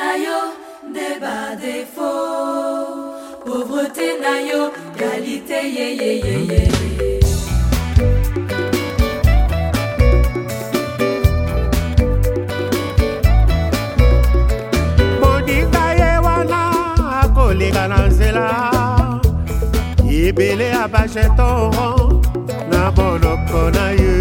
na yo nde badefo pauvreté na yo kalite yeyeyeye koleka na nzela ebele ya bajeton na boloko na ye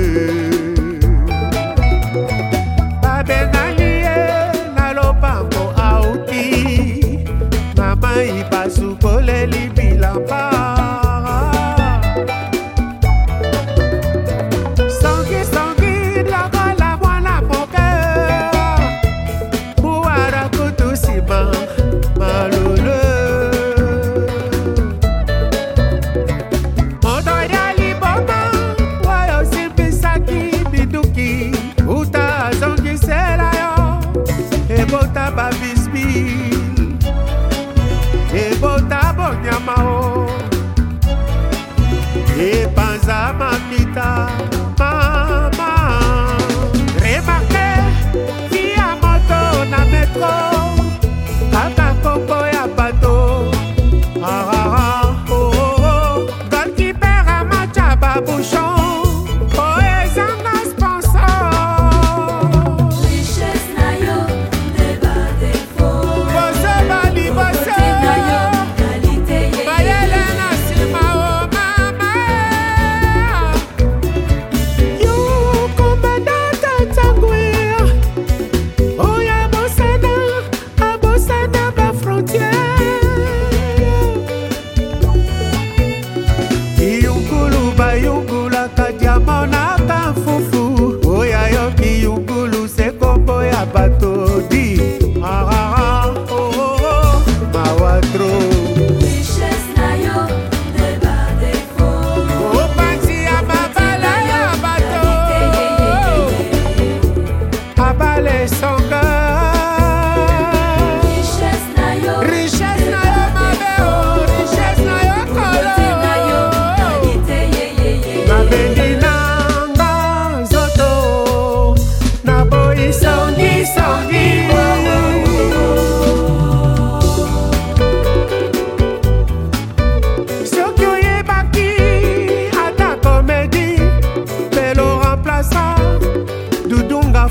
heart.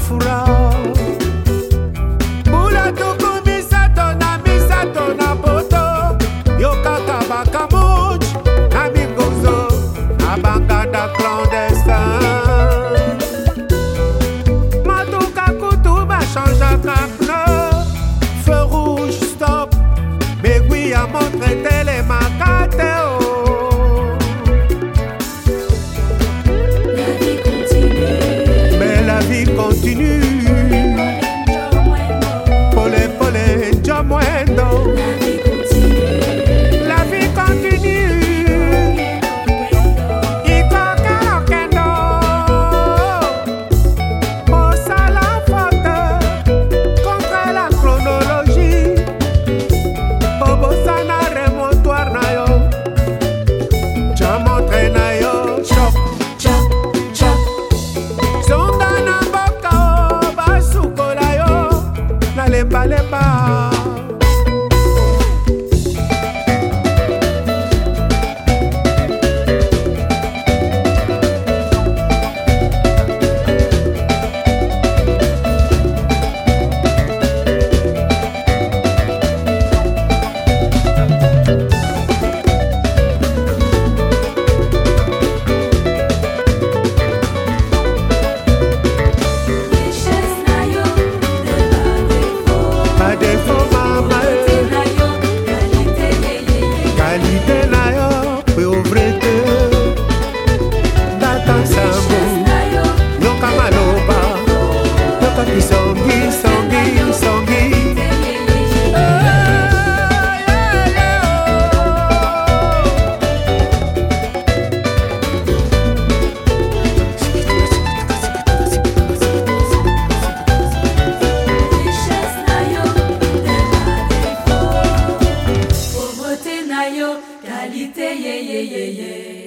fura lemba lemba. yo, qualité, yeah, yeah, yeah, yeah.